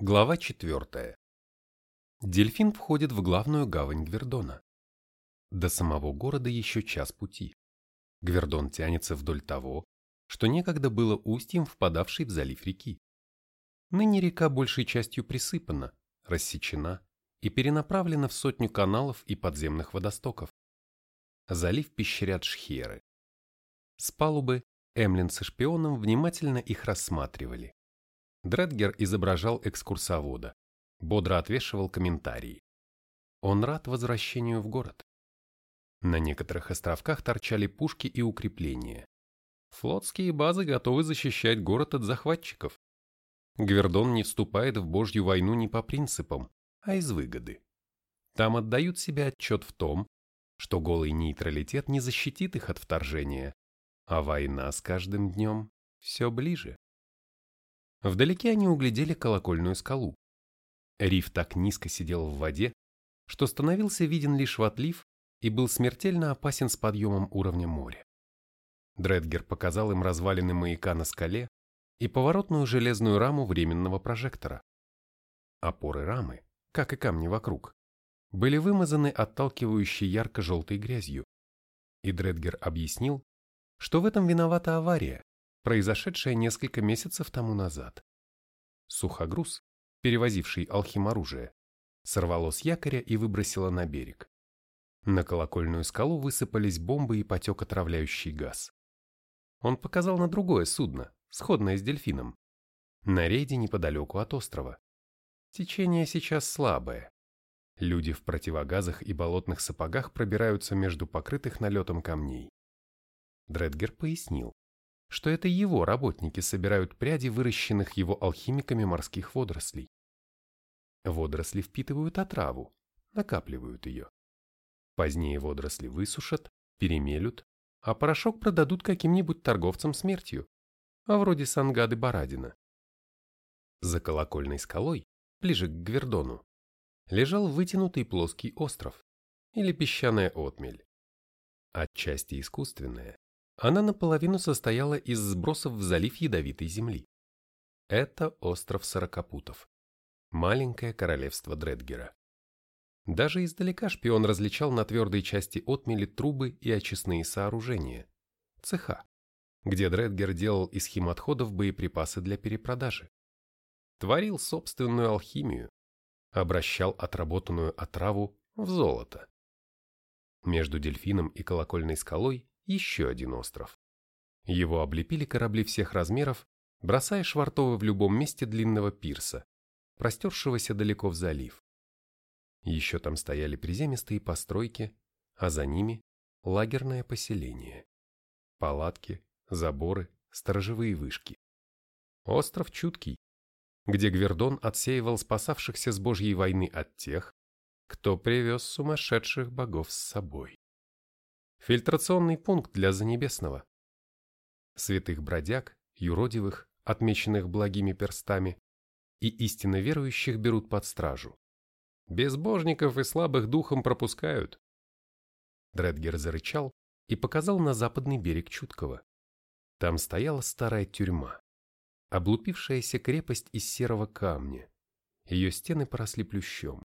Глава 4. Дельфин входит в главную гавань Гвердона. До самого города еще час пути. Гвердон тянется вдоль того, что некогда было устьем, впадавшей в залив реки. Ныне река большей частью присыпана, рассечена и перенаправлена в сотню каналов и подземных водостоков. Залив пещерят шхеры. С палубы Эмлин со шпионом внимательно их рассматривали. Дредгер изображал экскурсовода, бодро отвешивал комментарии. Он рад возвращению в город. На некоторых островках торчали пушки и укрепления. Флотские базы готовы защищать город от захватчиков. Гвердон не вступает в божью войну не по принципам, а из выгоды. Там отдают себе отчет в том, что голый нейтралитет не защитит их от вторжения, а война с каждым днем все ближе. Вдалеке они углядели колокольную скалу. Риф так низко сидел в воде, что становился виден лишь в отлив и был смертельно опасен с подъемом уровня моря. Дредгер показал им развалины маяка на скале и поворотную железную раму временного прожектора. Опоры рамы, как и камни вокруг, были вымазаны отталкивающей ярко-желтой грязью. И Дредгер объяснил, что в этом виновата авария, произошедшее несколько месяцев тому назад. Сухогруз, перевозивший алхиморужие, сорвало с якоря и выбросило на берег. На колокольную скалу высыпались бомбы и потек отравляющий газ. Он показал на другое судно, сходное с дельфином, на рейде неподалеку от острова. Течение сейчас слабое. Люди в противогазах и болотных сапогах пробираются между покрытых налетом камней. Дредгер пояснил, что это его работники собирают пряди выращенных его алхимиками морских водорослей. Водоросли впитывают отраву, накапливают ее. Позднее водоросли высушат, перемелют, а порошок продадут каким-нибудь торговцам смертью, а вроде Сангады Барадина. За колокольной скалой, ближе к Гвердону, лежал вытянутый плоский остров или песчаная отмель. Отчасти искусственная, она наполовину состояла из сбросов в залив ядовитой земли. Это остров Сорокопутов. Маленькое королевство Дредгера. Даже издалека шпион различал на твердой части отмели трубы и очистные сооружения. Цеха, где Дредгер делал из химотходов боеприпасы для перепродажи. Творил собственную алхимию, обращал отработанную отраву в золото. Между дельфином и колокольной скалой еще один остров. Его облепили корабли всех размеров, бросая швартовы в любом месте длинного пирса, простершегося далеко в залив. Еще там стояли приземистые постройки, а за ними лагерное поселение. Палатки, заборы, сторожевые вышки. Остров чуткий, где Гвердон отсеивал спасавшихся с Божьей войны от тех, кто привез сумасшедших богов с собой. Фильтрационный пункт для Занебесного. Святых бродяг, юродивых, отмеченных благими перстами, и истинно верующих берут под стражу. Безбожников и слабых духом пропускают. Дредгер зарычал и показал на западный берег Чуткого. Там стояла старая тюрьма, облупившаяся крепость из серого камня. Ее стены поросли плющом.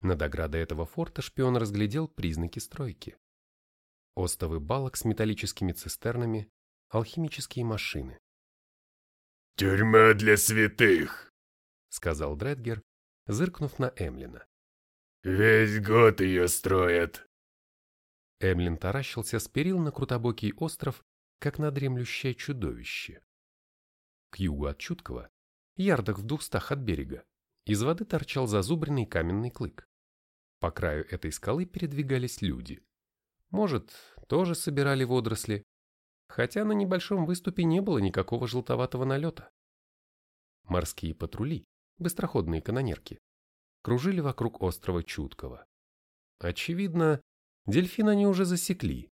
Над оградой этого форта шпион разглядел признаки стройки остовы балок с металлическими цистернами, алхимические машины. «Тюрьма для святых», — сказал Дредгер, зыркнув на Эмлина. «Весь год ее строят». Эмлин таращился с перил на крутобокий остров, как на дремлющее чудовище. К югу от Чуткого, ярдах в двухстах от берега, из воды торчал зазубренный каменный клык. По краю этой скалы передвигались люди. Может, тоже собирали водоросли, хотя на небольшом выступе не было никакого желтоватого налета. Морские патрули, быстроходные канонерки, кружили вокруг острова Чуткого. Очевидно, дельфин они уже засекли,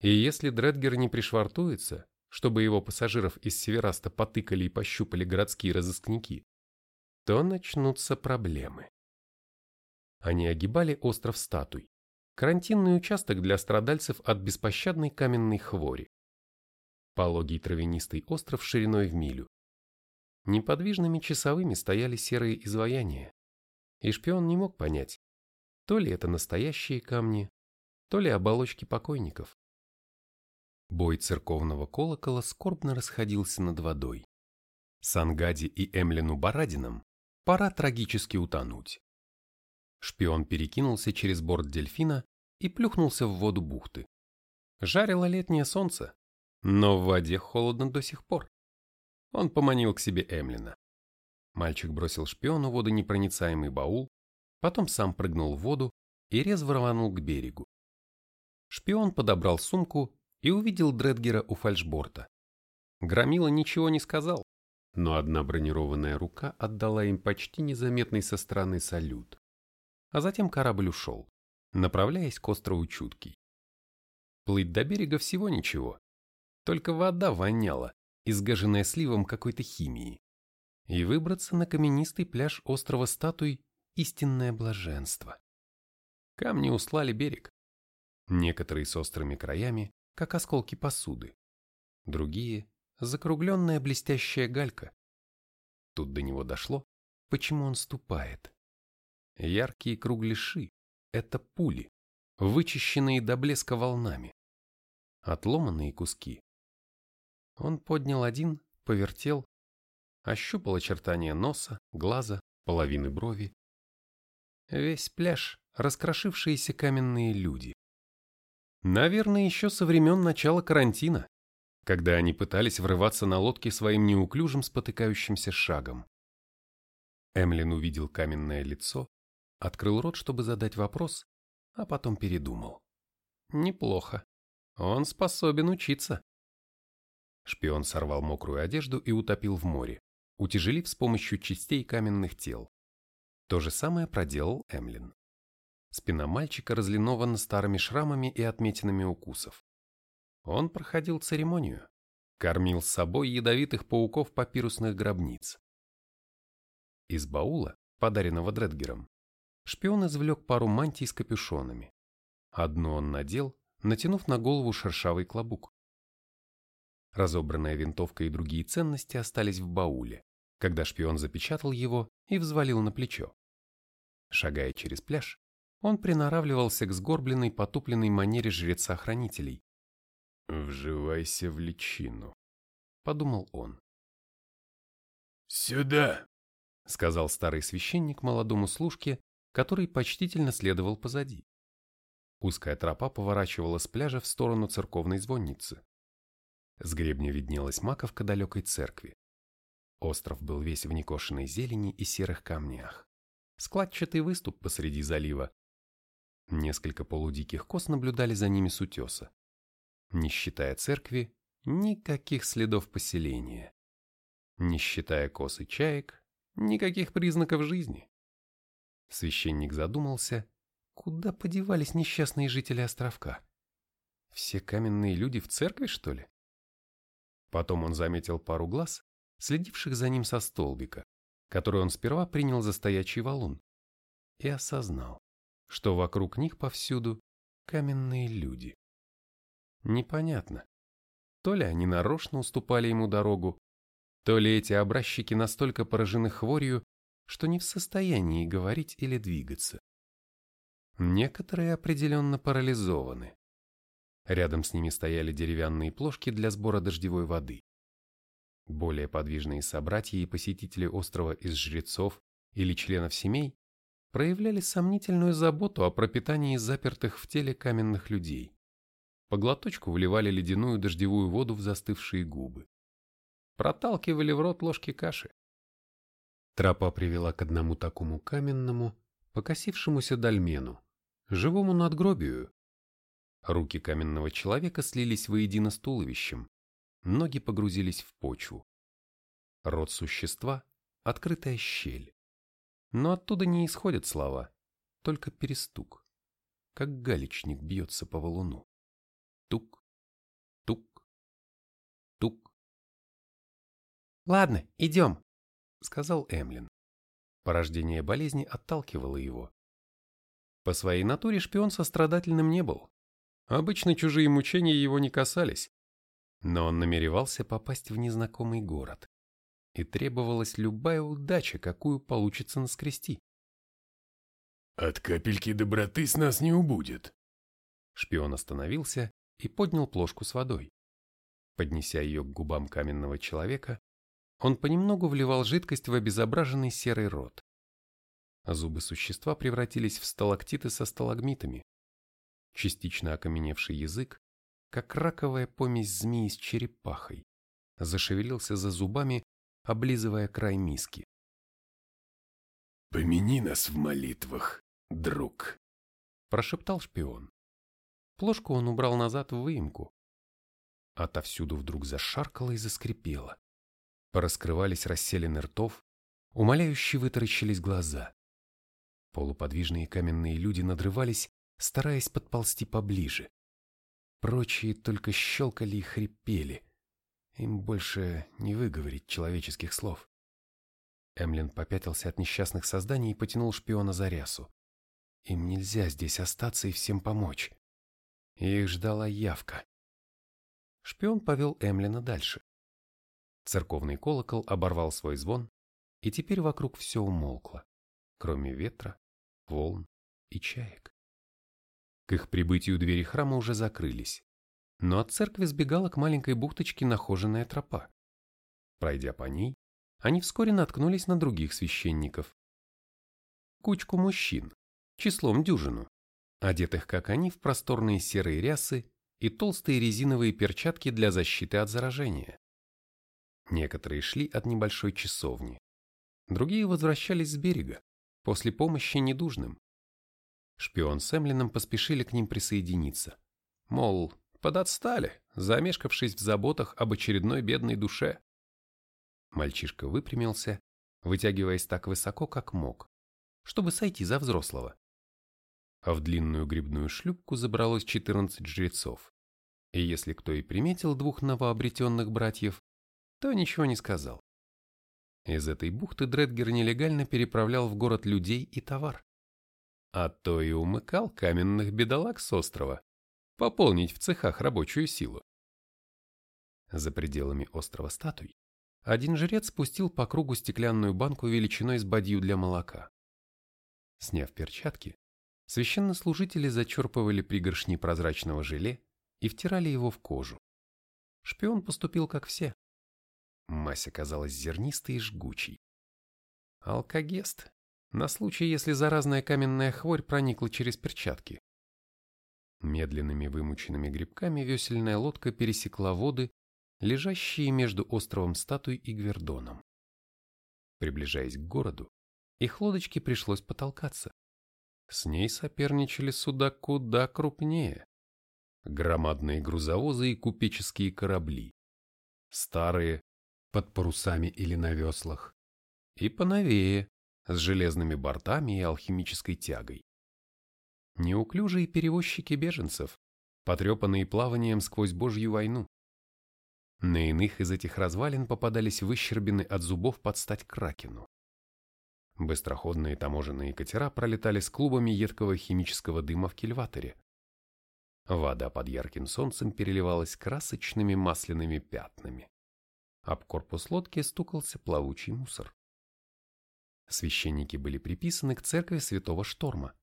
и если Дредгер не пришвартуется, чтобы его пассажиров из Севераста потыкали и пощупали городские разыскники, то начнутся проблемы. Они огибали остров статуй, карантинный участок для страдальцев от беспощадной каменной хвори. Пологий травянистый остров шириной в милю. неподвижными часовыми стояли серые изваяния, и шпион не мог понять, то ли это настоящие камни, то ли оболочки покойников. Бой церковного колокола скорбно расходился над водой. Сангади и Эмлину Барадинам пора трагически утонуть. Шпион перекинулся через борт дельфина и плюхнулся в воду бухты. Жарило летнее солнце, но в воде холодно до сих пор. Он поманил к себе Эмлина. Мальчик бросил шпиону водонепроницаемый баул, потом сам прыгнул в воду и резво рванул к берегу. Шпион подобрал сумку и увидел Дредгера у фальшборта. Громила ничего не сказал, но одна бронированная рука отдала им почти незаметный со стороны салют. А затем корабль ушел, направляясь к острову Чуткий. Плыть до берега всего ничего, только вода воняла, изгаженная сливом какой-то химии. И выбраться на каменистый пляж острова Статуй – истинное блаженство. Камни услали берег. Некоторые с острыми краями, как осколки посуды. Другие – закругленная блестящая галька. Тут до него дошло, почему он ступает. Яркие кругляши – это пули, вычищенные до блеска волнами. Отломанные куски он поднял один, повертел, ощупал очертания носа, глаза, половины брови. Весь пляж — раскрошившиеся каменные люди. Наверное, еще со времен начала карантина, когда они пытались врываться на лодке своим неуклюжим спотыкающимся шагом. Эмлин увидел каменное лицо, открыл рот, чтобы задать вопрос, а потом передумал. Неплохо. Он способен учиться. Шпион сорвал мокрую одежду и утопил в море, утяжелив с помощью частей каменных тел. То же самое проделал Эмлин. Спина мальчика разлинована старыми шрамами и отметинами укусов. Он проходил церемонию, кормил с собой ядовитых пауков папирусных гробниц. Из баула, подаренного Дредгером, шпион извлек пару мантий с капюшонами. Одну он надел, натянув на голову шершавый клобук. Разобранная винтовка и другие ценности остались в бауле, когда шпион запечатал его и взвалил на плечо. Шагая через пляж, он приноравливался к сгорбленной потупленной манере жреца-хранителей. «Вживайся в личину», — подумал он. «Сюда!» — сказал старый священник молодому служке, который почтительно следовал позади. Узкая тропа поворачивала с пляжа в сторону церковной звонницы. С гребня виднелась маковка далекой церкви. Остров был весь в некошенной зелени и серых камнях. Складчатый выступ посреди залива. Несколько полудиких коз наблюдали за ними с утеса. Не считая церкви, никаких следов поселения. Не считая коз и чаек, никаких признаков жизни. Священник задумался, куда подевались несчастные жители островка. Все каменные люди в церкви, что ли? Потом он заметил пару глаз, следивших за ним со столбика, который он сперва принял за стоячий валун, и осознал, что вокруг них повсюду каменные люди. Непонятно, то ли они нарочно уступали ему дорогу, то ли эти образчики настолько поражены хворью, что не в состоянии говорить или двигаться. Некоторые определенно парализованы. Рядом с ними стояли деревянные плошки для сбора дождевой воды. Более подвижные собратья и посетители острова из жрецов или членов семей проявляли сомнительную заботу о пропитании запертых в теле каменных людей. По глоточку вливали ледяную дождевую воду в застывшие губы. Проталкивали в рот ложки каши. Тропа привела к одному такому каменному, покосившемуся дольмену, живому надгробию, Руки каменного человека слились воедино с туловищем, ноги погрузились в почву. Рот существа — открытая щель. Но оттуда не исходят слова, только перестук, как галечник бьется по валуну. Тук, тук, тук. «Ладно, идем», — сказал Эмлин. Порождение болезни отталкивало его. По своей натуре шпион сострадательным не был, Обычно чужие мучения его не касались, но он намеревался попасть в незнакомый город. и требовалась любая удача, какую получится наскрести. «От капельки доброты с нас не убудет». Шпион остановился и поднял плошку с водой. Поднеся ее к губам каменного человека, он понемногу вливал жидкость в обезображенный серый рот. Зубы существа превратились в сталактиты со сталагмитами. Частично окаменевший язык, как раковая помесь змеи с черепахой, зашевелился за зубами, облизывая край миски. «Помяни нас в молитвах, друг», – прошептал шпион. Плошку он убрал назад в выемку. Отовсюду вдруг зашаркало и заскрипело. Пораскрывались расселены ртов, умоляюще вытаращились глаза. Полуподвижные каменные люди надрывались, стараясь подползти поближе. Прочие только щелкали и хрипели. Им больше не выговорить человеческих слов. Эмлин попятился от несчастных созданий и потянул шпиона за рясу. Им нельзя здесь остаться и всем помочь. Их ждала явка. Шпион повел Эмлина дальше. Церковный колокол оборвал свой звон, и теперь вокруг все умолкло, кроме ветра, волн и чаек. К их прибытию двери храма уже закрылись, но от церкви сбегала к маленькой бухточке нахоженная тропа. Пройдя по ней, они вскоре наткнулись на других священников. Кучку мужчин, числом дюжину, одетых, как они, в просторные серые рясы и толстые резиновые перчатки для защиты от заражения. Некоторые шли от небольшой часовни, другие возвращались с берега, после помощи недужным. Шпион с Эмлином поспешили к ним присоединиться. Мол, подотстали, замешкавшись в заботах об очередной бедной душе. Мальчишка выпрямился, вытягиваясь так высоко, как мог, чтобы сойти за взрослого а в длинную грибную шлюпку забралось 14 жрецов. И если кто и приметил двух новообретенных братьев, то ничего не сказал. Из этой бухты Дредгер нелегально переправлял в город людей и товар. А то и умыкал каменных бедолаг с острова, пополнить в цехах рабочую силу. За пределами острова статуй один жрец спустил по кругу стеклянную банку величиной с бадью для молока. Сняв перчатки, священнослужители зачерпывали пригоршни прозрачного желе и втирали его в кожу. Шпион поступил как все. Мазь оказалась зернистой и жгучей. Алкогест, на случай, если заразная каменная хворь проникла через перчатки. Медленными вымученными грибками весельная лодка пересекла воды, лежащие между островом Статуй и Гвердоном. Приближаясь к городу, их лодочке пришлось потолкаться. С ней соперничали суда куда крупнее. Громадные грузовозы и купеческие корабли. Старые, под парусами или на веслах. И поновее, с железными бортами и алхимической тягой. Неуклюжие перевозчики беженцев, потрепанные плаванием сквозь Божью войну. На иных из этих развалин попадались выщербины от зубов под стать кракену. Быстроходные таможенные катера пролетали с клубами едкого химического дыма в кильваторе. Вода под ярким солнцем переливалась красочными масляными пятнами. Об корпус лодки стукался плавучий мусор. Священники были приписаны к церкви Святого Шторма,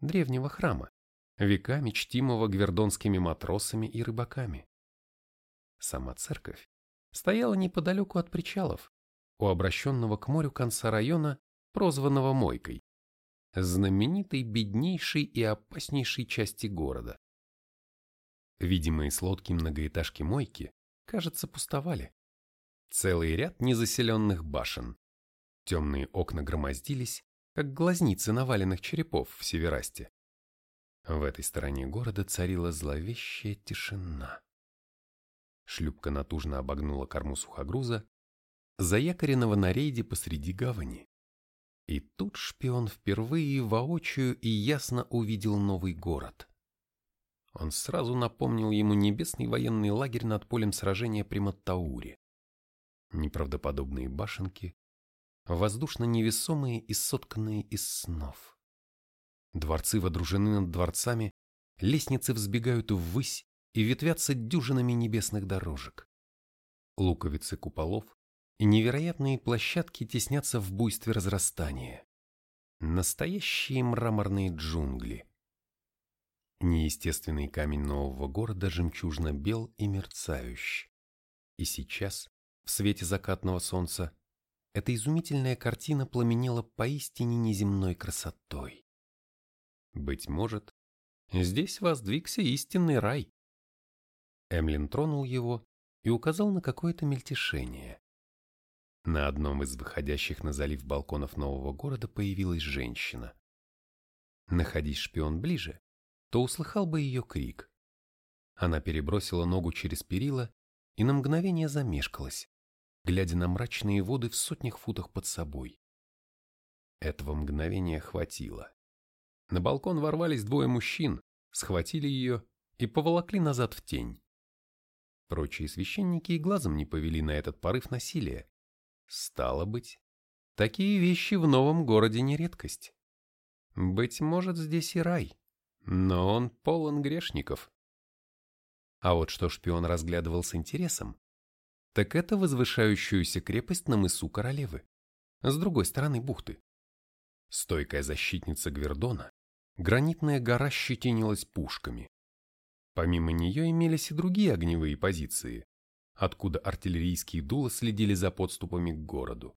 древнего храма, веками чтимого гвердонскими матросами и рыбаками. Сама церковь стояла неподалеку от причалов, у обращенного к морю конца района прозванного Мойкой, знаменитой беднейшей и опаснейшей части города. Видимые с лодки многоэтажки Мойки, кажется, пустовали. Целый ряд незаселенных башен. Темные окна громоздились, как глазницы наваленных черепов в Северасте. В этой стороне города царила зловещая тишина. Шлюпка натужно обогнула корму сухогруза, заякоренного на рейде посреди гавани. И тут шпион впервые воочию и ясно увидел новый город. Он сразу напомнил ему небесный военный лагерь над полем сражения при Маттауре. Неправдоподобные башенки, воздушно невесомые и сотканные из снов. Дворцы водружены над дворцами, лестницы взбегают ввысь и ветвятся дюжинами небесных дорожек. Луковицы куполов и невероятные площадки теснятся в буйстве разрастания. Настоящие мраморные джунгли. Неестественный камень нового города жемчужно-бел и мерцающий. И сейчас, в свете закатного солнца, эта изумительная картина пламенела поистине неземной красотой. Быть может, здесь воздвигся истинный рай. Эмлин тронул его и указал на какое-то мельтешение. На одном из выходящих на залив балконов нового города появилась женщина. Находись шпион ближе, то услыхал бы ее крик. Она перебросила ногу через перила и на мгновение замешкалась, глядя на мрачные воды в сотнях футах под собой. Этого мгновения хватило. На балкон ворвались двое мужчин, схватили ее и поволокли назад в тень. Прочие священники и глазом не повели на этот порыв насилия. Стало быть, такие вещи в новом городе не редкость. Быть может, здесь и рай, но он полон грешников. А вот что шпион разглядывал с интересом, так это возвышающуюся крепость на мысу Королевы, с другой стороны бухты. Стойкая защитница Гвердона, гранитная гора щетинилась пушками. Помимо нее имелись и другие огневые позиции, откуда артиллерийские дула следили за подступами к городу,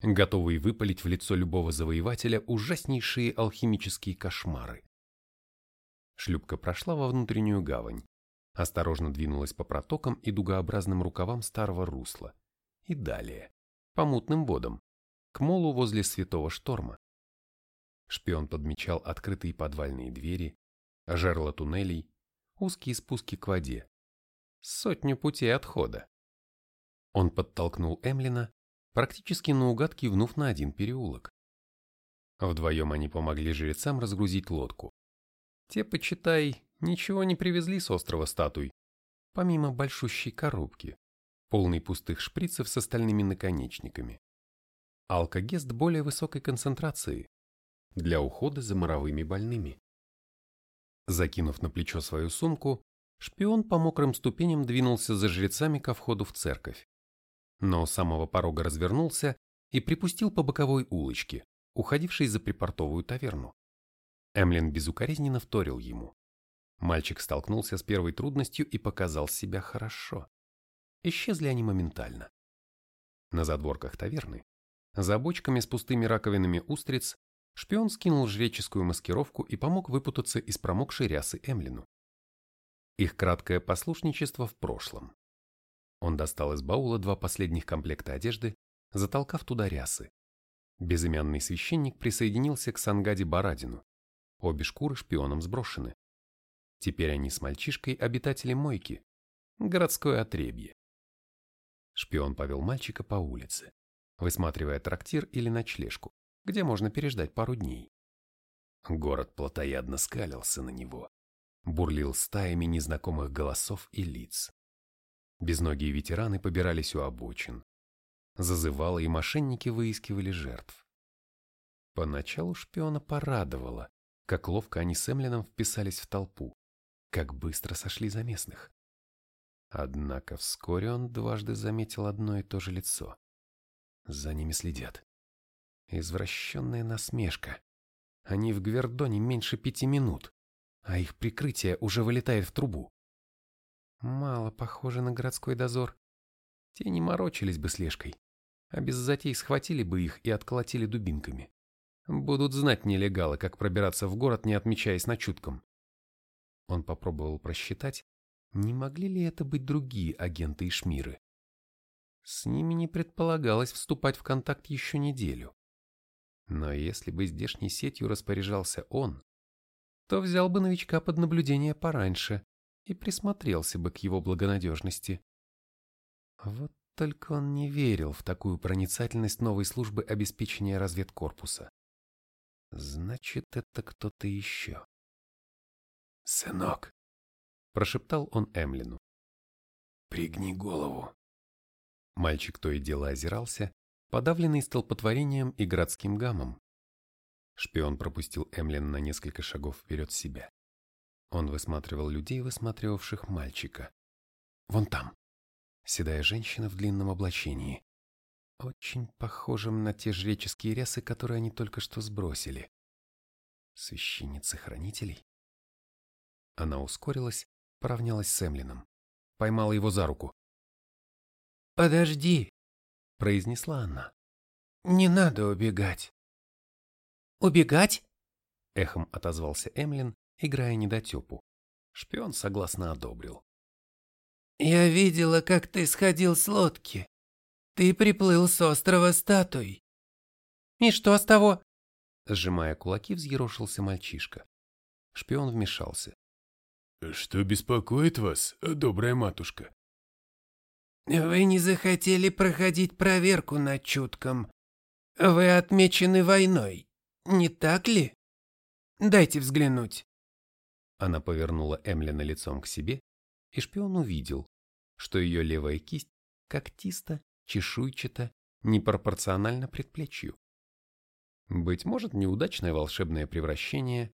готовые выпалить в лицо любого завоевателя ужаснейшие алхимические кошмары. Шлюпка прошла во внутреннюю гавань, осторожно двинулась по протокам и дугообразным рукавам старого русла и далее, по мутным водам, к молу возле Святого Шторма. Шпион подмечал открытые подвальные двери, жерла туннелей, узкие спуски к воде. Сотню путей отхода. Он подтолкнул Эмлина, практически наугад кивнув на один переулок. Вдвоем они помогли жрецам разгрузить лодку. Те, почитай, ничего не привезли с острова статуй, помимо большущей коробки, полной пустых шприцев с остальными наконечниками. Алкогест более высокой концентрации для ухода за моровыми больными. Закинув на плечо свою сумку, шпион по мокрым ступеням двинулся за жрецами ко входу в церковь. Но у самого порога развернулся и припустил по боковой улочке, уходившей за припортовую таверну. Эмлин безукоризненно вторил ему. Мальчик столкнулся с первой трудностью и показал себя хорошо. Исчезли они моментально. На задворках таверны, за бочками с пустыми раковинами устриц, Шпион скинул жреческую маскировку и помог выпутаться из промокшей рясы Эмлину. Их краткое послушничество в прошлом. Он достал из баула два последних комплекта одежды, затолкав туда рясы. Безымянный священник присоединился к Сангаде Барадину. Обе шкуры шпионом сброшены. Теперь они с мальчишкой обитатели мойки, городское отребье. Шпион повел мальчика по улице, высматривая трактир или ночлежку где можно переждать пару дней. Город плотоядно скалился на него, бурлил стаями незнакомых голосов и лиц. Безногие ветераны побирались у обочин. Зазывало и мошенники выискивали жертв. Поначалу шпиона порадовало, как ловко они с Эмлином вписались в толпу, как быстро сошли за местных. Однако вскоре он дважды заметил одно и то же лицо. За ними следят. Извращенная насмешка. Они в Гвердоне меньше пяти минут, а их прикрытие уже вылетает в трубу. Мало похоже на городской дозор. Те не морочились бы слежкой, а без затей схватили бы их и отколотили дубинками. Будут знать нелегалы, как пробираться в город, не отмечаясь на чутком. Он попробовал просчитать, не могли ли это быть другие агенты и шмиры. С ними не предполагалось вступать в контакт еще неделю. Но если бы здешней сетью распоряжался он, то взял бы новичка под наблюдение пораньше и присмотрелся бы к его благонадежности. Вот только он не верил в такую проницательность новой службы обеспечения разведкорпуса. Значит, это кто-то еще. «Сынок», — прошептал он Эмлину, — «пригни голову». Мальчик то и дело озирался, подавленный столпотворением и городским гамом. Шпион пропустил Эмлин на несколько шагов вперед себя. Он высматривал людей, высматривавших мальчика. Вон там. Седая женщина в длинном облачении. очень похожим на те жреческие рясы, которые они только что сбросили. Священницы хранителей? Она ускорилась, поравнялась с Эмлином, поймала его за руку. «Подожди», — произнесла она. «Не надо убегать». «Убегать?» — эхом отозвался Эмлин, играя недотепу. Шпион согласно одобрил. «Я видела, как ты сходил с лодки. Ты приплыл с острова статуй». «И что с того?» Сжимая кулаки, взъерошился мальчишка. Шпион вмешался. «Что беспокоит вас, добрая матушка?» «Вы не захотели проходить проверку над чутком. Вы отмечены войной, не так ли? Дайте взглянуть». Она повернула Эмлина лицом к себе, и шпион увидел, что ее левая кисть когтисто, чешуйчато, непропорционально предплечью. Быть может, неудачное волшебное превращение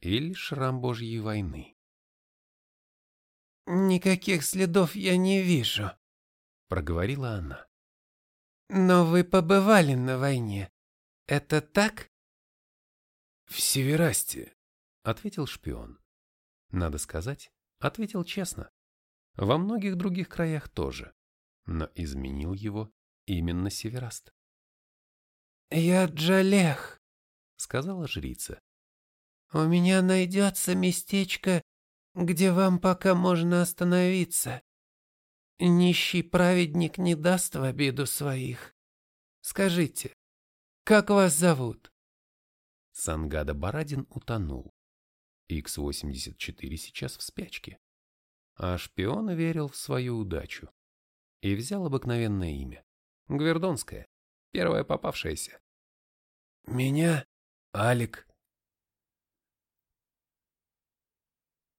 или шрам Божьей войны. «Никаких следов я не вижу», — проговорила она. «Но вы побывали на войне. Это так?» «В Северасте», — ответил шпион. Надо сказать, ответил честно. Во многих других краях тоже, но изменил его именно Севераст. «Я Джалех», — сказала жрица. «У меня найдется местечко, где вам пока можно остановиться. Нищий праведник не даст в обиду своих. Скажите, как вас зовут?» Сангада Барадин утонул. Х-84 сейчас в спячке. А шпион верил в свою удачу. И взял обыкновенное имя. Гвердонское. Первое попавшееся. «Меня Алик»,